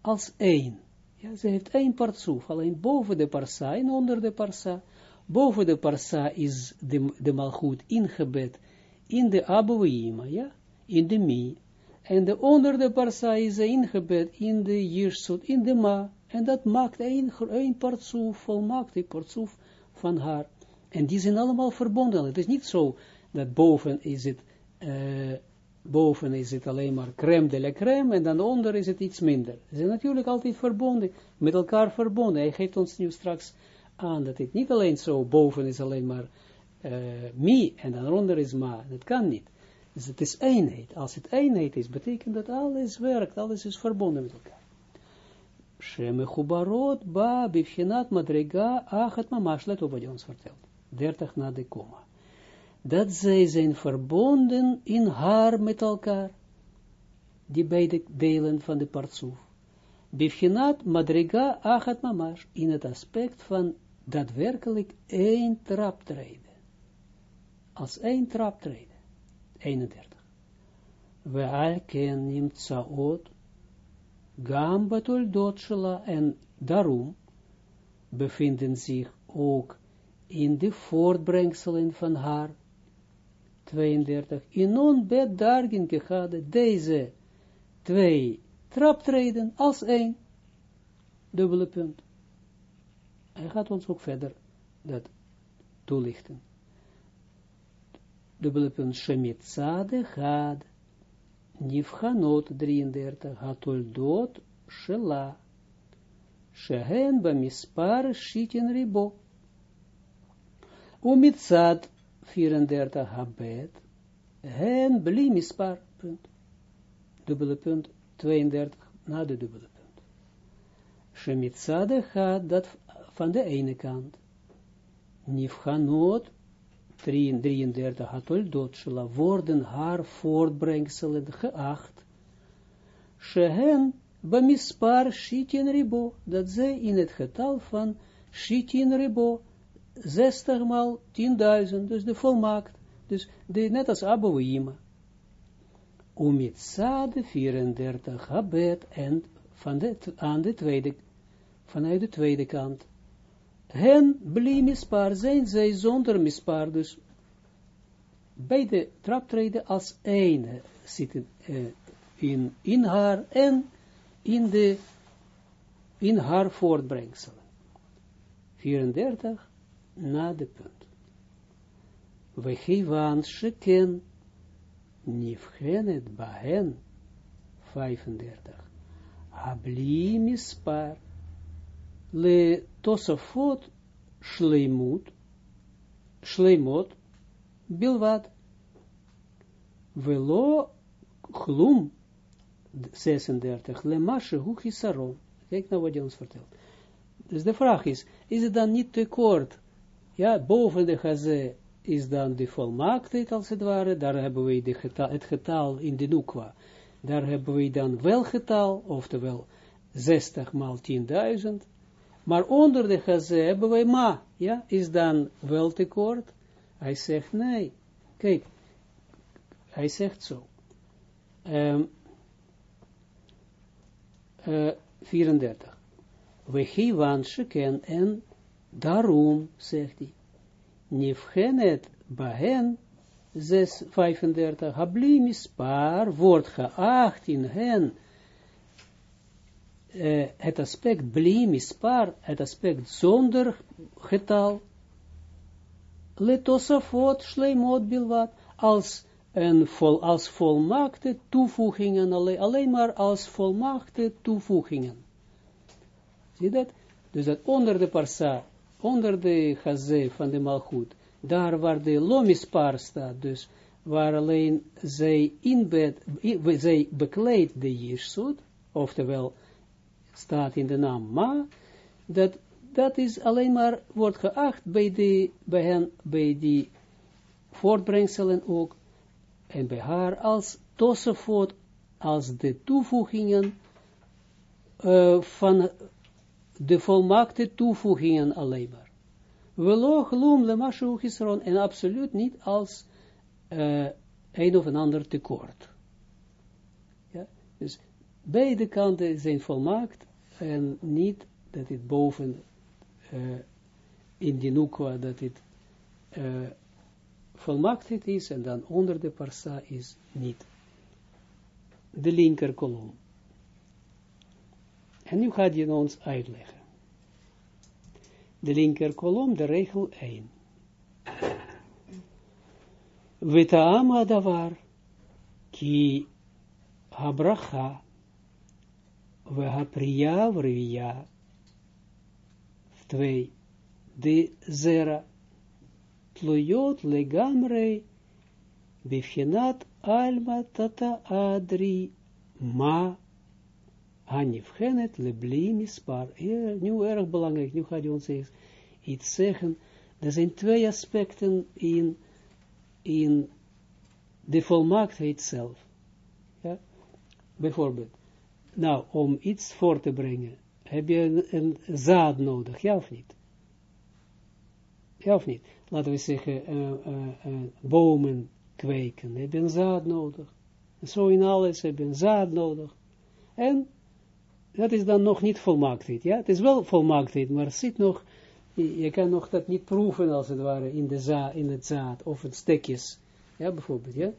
als één. Ja, ze heeft één partsoef, alleen boven de parsa en onder de parsa. Boven de parsa is de, de malgoed ingebed in de abouima, ja, in de mi. En de onder de parsa is ingebed in de jirsut, in de ma. En dat maakt een partsoef, volmaakt een partsoef van haar. En die zijn allemaal verbonden. Het is niet zo dat boven is het, uh, boven is het alleen maar crème de la crème en dan onder is het iets minder. Ze zijn natuurlijk altijd verbonden, met elkaar verbonden. Hij geeft ons nu straks aan dat het niet alleen zo, boven is alleen maar uh, mi en dan onder is ma. Dat kan niet. Dus het is eenheid. Als het eenheid is, betekent dat alles werkt, alles is verbonden met elkaar. Shemechubarot ba bivchinat madrega achat mamash, let op wat je ons vertelt. 30 na de komma. Dat zij zijn verbonden in haar met elkaar. Die beide delen van de partsoef. Bivchinat madrega achat mamash, in het aspect van daadwerkelijk één traptreden. Als één traptreden. 31. We al ken nimtsaot Gam batoldot shela, en daarom bevinden zich ook in de voortbrengselen van haar, 32, in on bed dargin gehade, deze twee traptreden als één, dubbele punt. Hij gaat ons ook verder dat toelichten. Dubbele punt, Shemitzade had, Nifhanot 33, Hatoldot Shela, Shehen Bamispar Shitin Ribo. Umitsad 34, Habet, Hen Bli Mispar, punt. Dubbele punt, 32, na de dubbele punt. Shemitzade gaat dat van de ene kant. Nifhanot 33 hatoldot shela worden haar voortbrengselen geacht, shehen bamispar shitin ribo, dat zij in het getal van shitin ribo, 60 maal 10.000, dus de volmaakt, dus de, net als Abouima. Umitsade 34 habet en van de, aan de tweede, vanuit de tweede kant hen bli mispar, zijn zij zonder mispar, dus beide traptreden als ene zitten uh, in, in haar en in, de, in haar voortbrengselen. 34 na de punt. We geven sheken nifgenet bahen 35. Habli mispar le tosafot shleimut shleimot bilvat velo chlum 36 le mashe hu kijk nou wat hij ons vertelt dus de vraag is is het dan niet te kort ja boven de gazé is dan de volmaaktheid als het ware daar hebben we de getal, het getal in de nukwa daar hebben we dan wel getal oftewel 60 maal 10.000 maar onder de gazé hebben we ma, ja, is dan wel tekort? Hij zegt nee. Kijk, hij zegt zo. Um, uh, 34. We geven sheken en daarom, zegt hij, nifgenet bahen, 35, habli mispar, wordt geacht in hen, uh, het aspect bli mispar, het aspect zonder getal, letosafot shleimot bilvat, als een vol, als volmaakte toevoegingen, alleen, alleen maar als volmaakte toevoegingen. Zie dat? Dus dat onder de parsa, onder de gazé van de malchut, daar waar de lomispar staat, dus waar alleen zij inbed, zij bekleedt de jirsut, oftewel staat in de naam ma, dat, dat is alleen maar, wordt geacht bij, de, bij hen, bij die voortbrengselen ook, en bij haar als Tosafot, als de toevoegingen uh, van de volmaakte toevoegingen alleen maar. Velo gloom le mashu en absoluut niet als uh, een of een ander tekort. Ja, dus beide kanten zijn volmaakt, en niet dat het boven uh, in die nukwa, dat het uh, volmaaktheid is, en dan onder de parsa is niet. De linker kolom. En nu gaat je ons uitleggen. De linker kolom, de regel 1. Vitaam adavar, ki habracha, we hapriya vriya, 2. De zera, tloyot legamre bifjenat alma tata adri ma hanifgenet lebli mispar. Ja, nu erg belangrijk, nu gaat hij ons iets zeggen. Er zijn twee aspecten in, in de volmaaktheid zelf. Ja? Bijvoorbeeld, nou, om iets voor te brengen, heb je een, zaad nodig, ja of niet? Ja of niet? Laten we zeggen, uh, bomen kweken, heb je een zaad nodig. Zo in alles heb je een zaad nodig. En dat is dan nog niet volmaaktheid, ja. Het is wel volmaaktheid, maar het zit nog, je, kan nog dat niet proeven, als het ware, in, de za in het zaad, of het stekjes, ja, bijvoorbeeld, ja.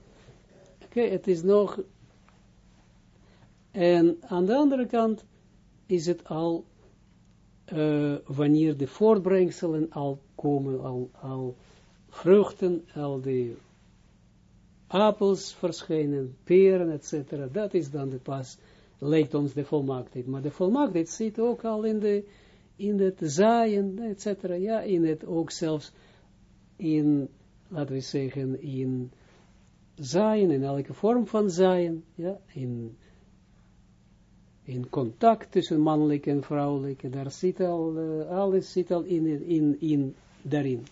Oké, het is nog, en aan de andere kant is het al uh, wanneer de voortbrengselen al komen, al, al vruchten, al die appels verschijnen, peren, etc. Dat is dan de pas, lijkt ons de volmaaktheid. Maar de volmaaktheid zit ook al in, de, in het zaaien, etc. Ja, in het ook zelfs in, laten we zeggen, in zaaien, in elke vorm van zaaien, ja, in in contact tussen mannelijk en vrouwelijk, daar zit al, uh, alles zit al in, in, in, daarin.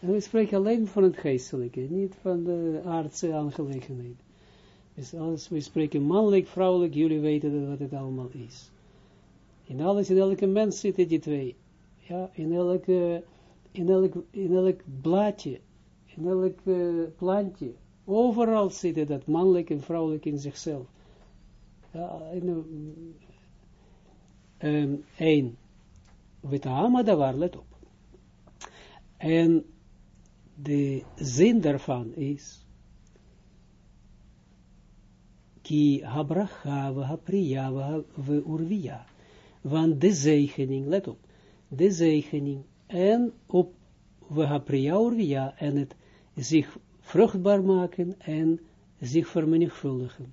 En we spreken alleen van het geestelijke, niet van de aardse aangelegenheid. Dus alles, we spreken mannelijk, vrouwelijk, jullie weten wat het allemaal is. In alles, in elke mens zitten die twee. Ja, in elke, in elk, in elk blaadje, in elk uh, plantje, overal zitten dat mannelijk en vrouwelijk in zichzelf. Ja, um, één. Witahama daar let op. En de zin daarvan is, ki habracha, hapriya, we urvia, want de zegening, let op, de zegening, en op we hapriya urvia, en het zich vruchtbaar maken, en zich vermenigvuldigen.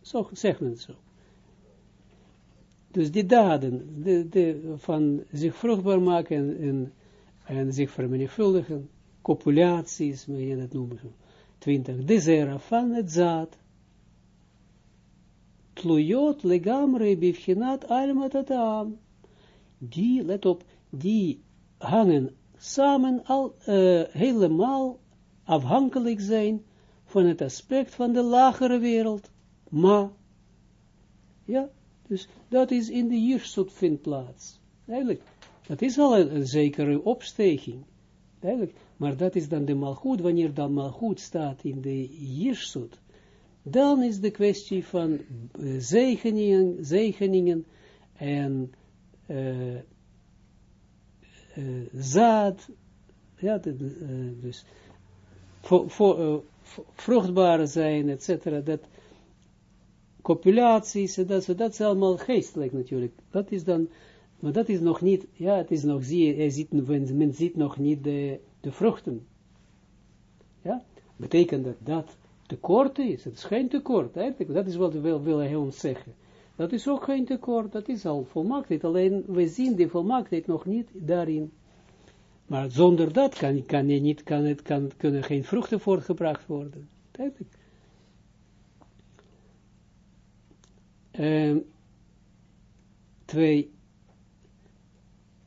Zo zegt men zo. Dus die daden, de, de, van zich vruchtbaar maken en, en zich vermenigvuldigen, copulaties, moet je dat noemen, twintig, de zera van het zaad, tlujot legamre bivchinat almatataam, die, let op, die hangen samen al, helemaal afhankelijk zijn van het aspect van de lagere wereld, maar, ja, dus dat is in de Jirsut vindt plaats. Eigenlijk, dat is al een, zekere opsteking. Eigenlijk, maar dat is dan de malgoed, wanneer dan malgoed staat in de Jirsut, dan is de kwestie van uh, zegeningen, zegeningen en uh, uh, zaad, ja, dus voor, voor, vruchtbare zijn, et cetera, dat copulaties, dat, dat is allemaal geestelijk natuurlijk. Dat is dan, maar dat is nog niet, ja, het is nog, zie je, ziet, men ziet nog niet de, de vruchten. Ja, betekent dat dat tekort is, het is geen tekort, eigenlijk, dat is wat we willen ons zeggen. Dat is ook geen tekort, dat is al volmaaktheid, alleen we zien die volmaaktheid nog niet daarin. Maar zonder dat kan, kan je niet, kan het, kan, kunnen geen vruchten voortgebracht worden. Eigenlijk. Um, twee,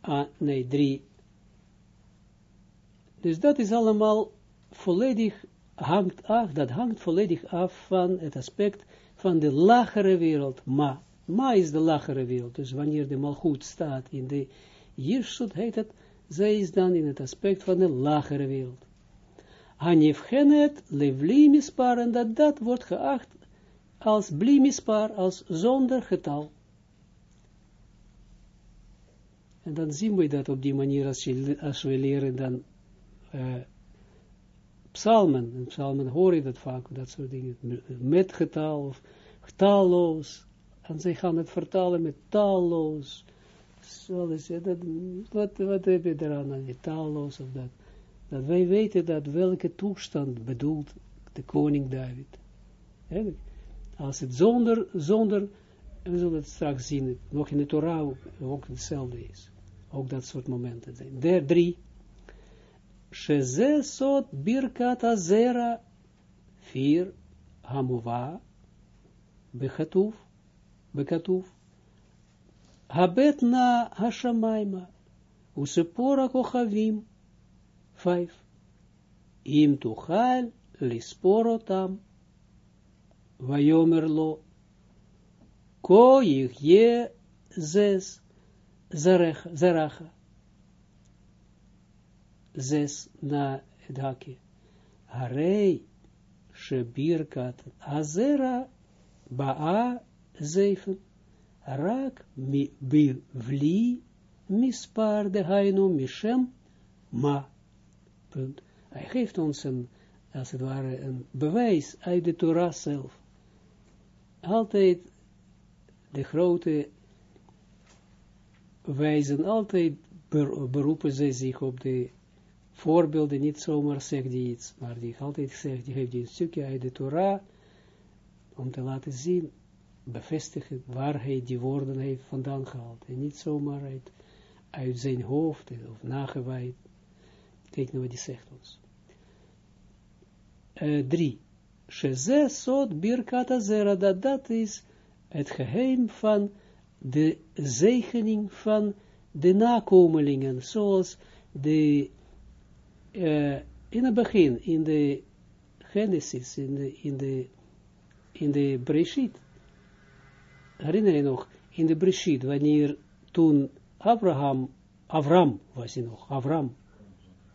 ah, nee, drie. Dus dat is allemaal volledig hangt af, dat hangt volledig af van het aspect van de lagere wereld, ma. Ma is de lagere wereld, dus wanneer de malgoed staat in de Jirsut, heet het, zij is dan in het aspect van de lagere wereld. Hanifgenet, levlimispar, en dat dat wordt geacht als blimispar, als zonder getal. En dan zien we dat op die manier, als, we leren dan uh, psalmen, in psalmen hoor je dat vaak, dat soort dingen, met getal of talloos, en zij gaan het vertalen met talloos, je dat, wat, wat heb je eraan aan, of dat, dat wij weten dat welke toestand bedoelt de koning David. Als het zonder, zonder, we zullen het straks zien, nog in de Torah ook, hetzelfde is. Ook dat soort momenten zijn. Der drie. Sheze sot birkat azera. Vier. Hamuva. Bechatuf. Bekatuf. Habet na Hashamaima. Usepora kochavim. Vijf. Im tuchal lisporotam. Vayomer lo, ko je zes, zeracha, zes na het hakje. Harei, shebirkat, azera, ba'a, zeven, rak, mi, bi, vli, mispar, de hainu, mishem, ma. Punt. Hij geeft ons een, als het ware, een bewijs uit de Torah zelf altijd de grote wijzen, altijd beroepen zij zich op de voorbeelden, niet zomaar zegt hij iets, maar die altijd zegt, die heeft een stukje uit de Torah, om te laten zien, bevestigen waar hij die woorden heeft vandaan gehaald. En niet zomaar uit, uit zijn hoofd of nagewijd. Kijk nou wat hij zegt ons. Uh, drie. Sheze sot birkat azera, dat dat is het geheim van de zegening van de nakomelingen, zoals de, uh, in het begin, in de Genesis, in de, in de, in de Breshit, herinner je nog, in de Breshit, wanneer toen Abraham, Avram was hij nog, Avram,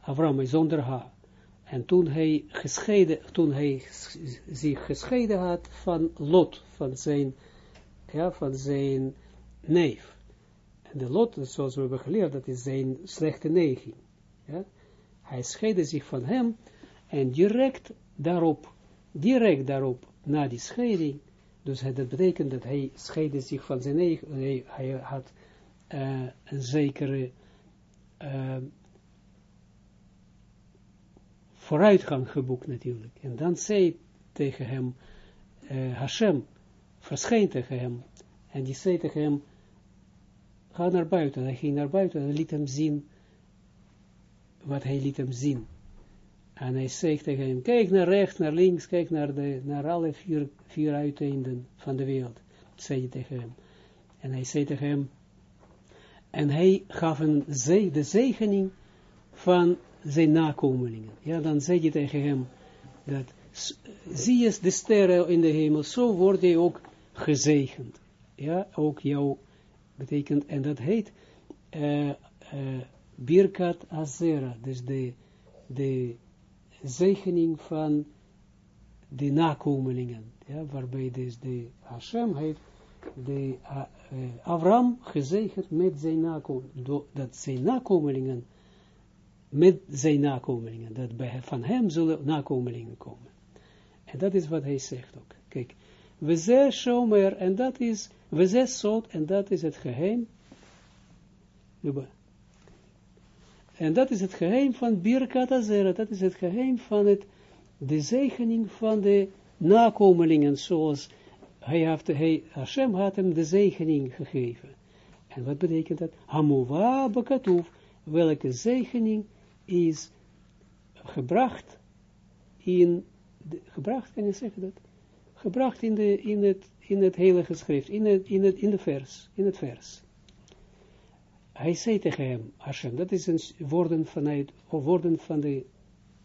Avram is zonder haar, en toen hij gescheiden, toen hij zich gescheiden had van Lot, van zijn, ja, van zijn neef. En de Lot, zoals we hebben geleerd, dat is zijn slechte neiging. Ja. Hij scheidde zich van hem, en direct daarop, direct daarop, na die scheiding, dus dat betekent dat hij scheidde zich van zijn eigen, hij, had uh, een zekere uh, vooruitgang geboekt natuurlijk. En dan zei tegen hem, uh, Hashem, verscheen tegen hem, en die zei tegen hem, ga naar buiten. Hij ging naar buiten en liet hem zien, wat hij liet hem zien. En hij zei tegen hem, kijk naar rechts, naar links, kijk naar, de, naar alle vier, vier uiteinden van de wereld. Zei hij tegen hem. En hij zei tegen hem, en hij gaf een de zegening van zijn nakomelingen. Ja, dan zei hij tegen hem, dat zie je de sterren in de hemel, zo word je ook gezegend. Ja, ook jou betekent, en dat heet uh, uh, Birkat Azera, dus de, de zegening van de nakomelingen, ja, waarbij dus de Hashem heeft de uh, Avram gezegend met zijn nakomelingen, dat zijn nakomelingen, met zijn nakomelingen, dat bij, van hem zullen nakomelingen komen. En dat is wat hij zegt ook. Kijk, we zijn shomer, en dat is, we zijn zot, en dat is het geheim. En dat is het geheim van Birkat Azera, dat is het geheim van het, de zegening van de nakomelingen, zoals hij heeft, hij, Hashem had hem de zegening gegeven. En wat betekent dat? Hamuva bekatuf, welke zegening is gebracht in, gebracht, kan je zeggen dat? Gebracht in, de, in, het, in het hele geschrift, in het, in het, in de vers, in het vers hij zei tegen hem, Hashem, dat is een woorden vanuit, woorden van de,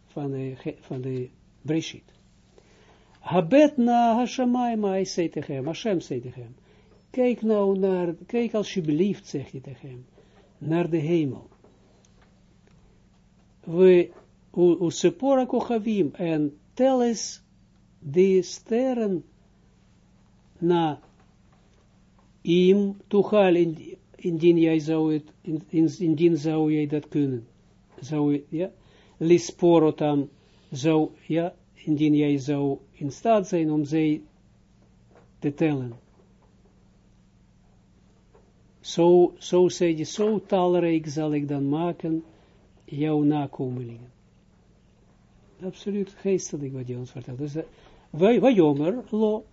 van de, van de Breshit. Habet na Hashemayim, hij zei tegen hem, Hashem zei tegen hem, kijk nou naar, kijk alsjeblieft, zegt hij tegen hem, naar de hemel. We, Usepora Kochavim, en tel eens de sterren na im tuchal in indien jij zou het, indien zou jij dat kunnen. Zou, ja, lisporotam, zou, ja, indien jij zou in staat zijn om zij te tellen. Zo, zo zei je, zo talrijk zal ik dan maken jouw nakomelingen. Absoluut geestelijk wat je ons vertelt. Dus, wij, wij jonger, lo,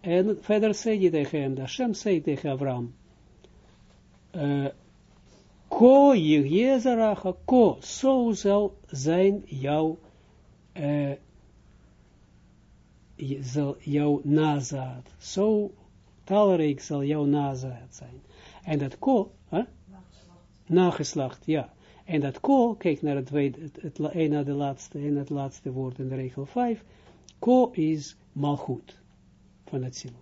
en verder zei je tegen hem, Hashem zei tegen Abraham, ko Jezeracha, ko, zo zal zijn jouw, uh, zal jouw nazaad, zo talrijk zal jouw nazaad zijn. En dat ko, huh? nageslacht, ja. En dat ko, kijk naar het, het, het, het, een de laatste, en het laatste woord in de regel 5, ko is malgoed van het zilut.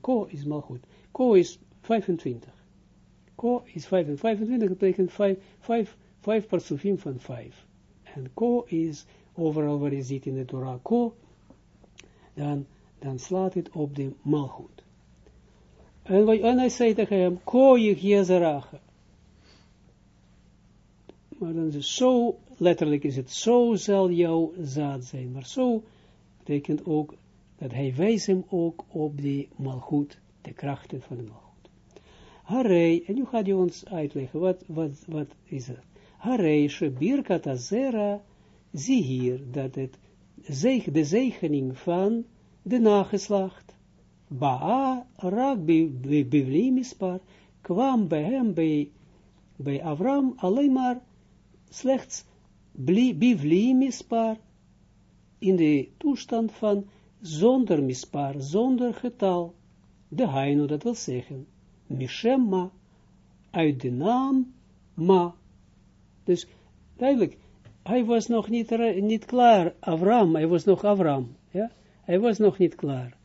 Ko is malgoed. Ko is 25. Ko is 5 en 25 betekent 5, 5, 5 parsufim van 5. En ko is overal waar je ziet in de Torah ko, dan, dan slaat het op de malgoed. En, en hij zei tegen hem, ko je jezerache. Maar dan is het zo, letterlijk is het, zo zal jouw zaad zijn. Maar zo betekent ook, dat hij wijst hem ook op die malgoed, de krachten van de malgoed. Harei, en nu gaat hij ons uitleggen, wat, wat, wat is het? Harei, Shebirkat Azera, zie hier dat het zeg, de zegening van de nageslacht, Ba'a, Rak, Bivlimispar, kwam bij hem, bij, bij Avram, alleen maar slechts Bivlimispar, in de toestand van zonder mispar, zonder getal, de Hainu, dat wil zeggen, Mishem Ma, uit de naam Ma. Dus duidelijk, hij was nog niet, niet klaar, Avram, hij was nog Avram, ja, hij was nog niet klaar.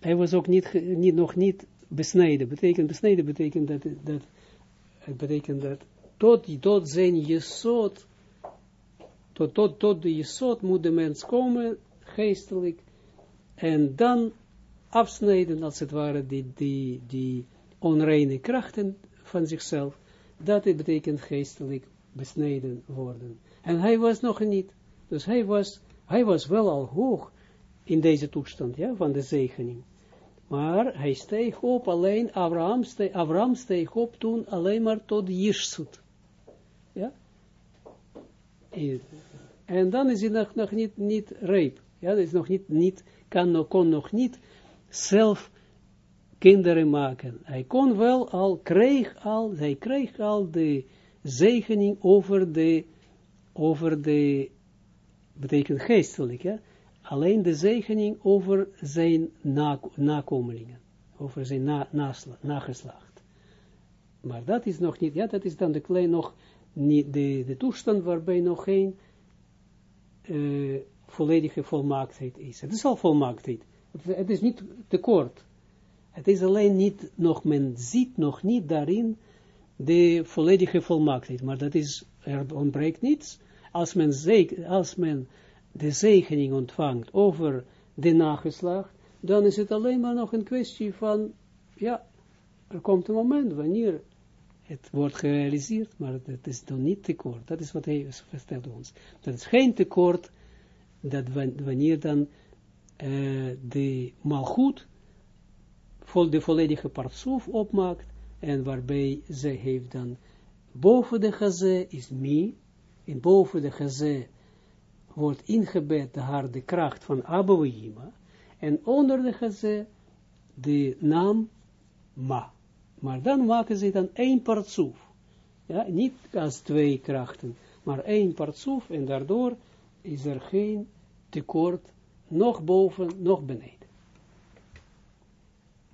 Hij was ook niet, niet, nog niet besneden, betekent, besneden betekent dat, dat het betekent dat tot, tot zijn jesot, tot, tot, tot de jesot moet de mens komen, geestelijk, en dan afsnijden, als het ware, die, die, die onreine krachten van zichzelf, dat het betekent geestelijk besneden worden. En hij was nog niet. Dus hij was, hij was wel al hoog in deze toestand, ja, van de zegening. Maar hij steeg op alleen, Abraham steeg, steeg op toen alleen maar tot Jirsut. Ja. En dan is hij nog, nog niet, niet reep. Ja, dat is nog niet, niet kan, kon nog niet zelf kinderen maken. Hij kon wel al, kreeg al, hij kreeg al de zegening over de, over de, betekent geestelijk, ja, alleen de zegening over zijn na, nakomelingen, over zijn na, nageslacht. Maar dat is nog niet, ja, dat is dan de klein nog, niet de, de toestand waarbij nog geen uh, volledige volmaaktheid is. Het is al volmaaktheid. Het is niet tekort. Het is alleen niet, nog, men ziet nog niet daarin de volledige volmaaktheid. Maar dat is, er ontbreekt niets. Als men, als men de zegening ontvangt over de nageslacht, dan is het alleen maar nog een kwestie van, ja, er komt een moment wanneer het wordt gerealiseerd, maar het is dan niet tekort. Dat is wat hij vertelt ons. Dat is geen tekort, dat wanneer dan uh, de malgoed vol de volledige partsoef opmaakt, en waarbij ze heeft dan boven de gazé is mi, en boven de gazé wordt ingebed de haar de kracht van Abouima, en onder de gazé de naam ma. Maar dan maken ze dan één partsoef. Ja, niet als twee krachten, maar één partsoef, en daardoor is er geen tekort, nog boven, nog beneden.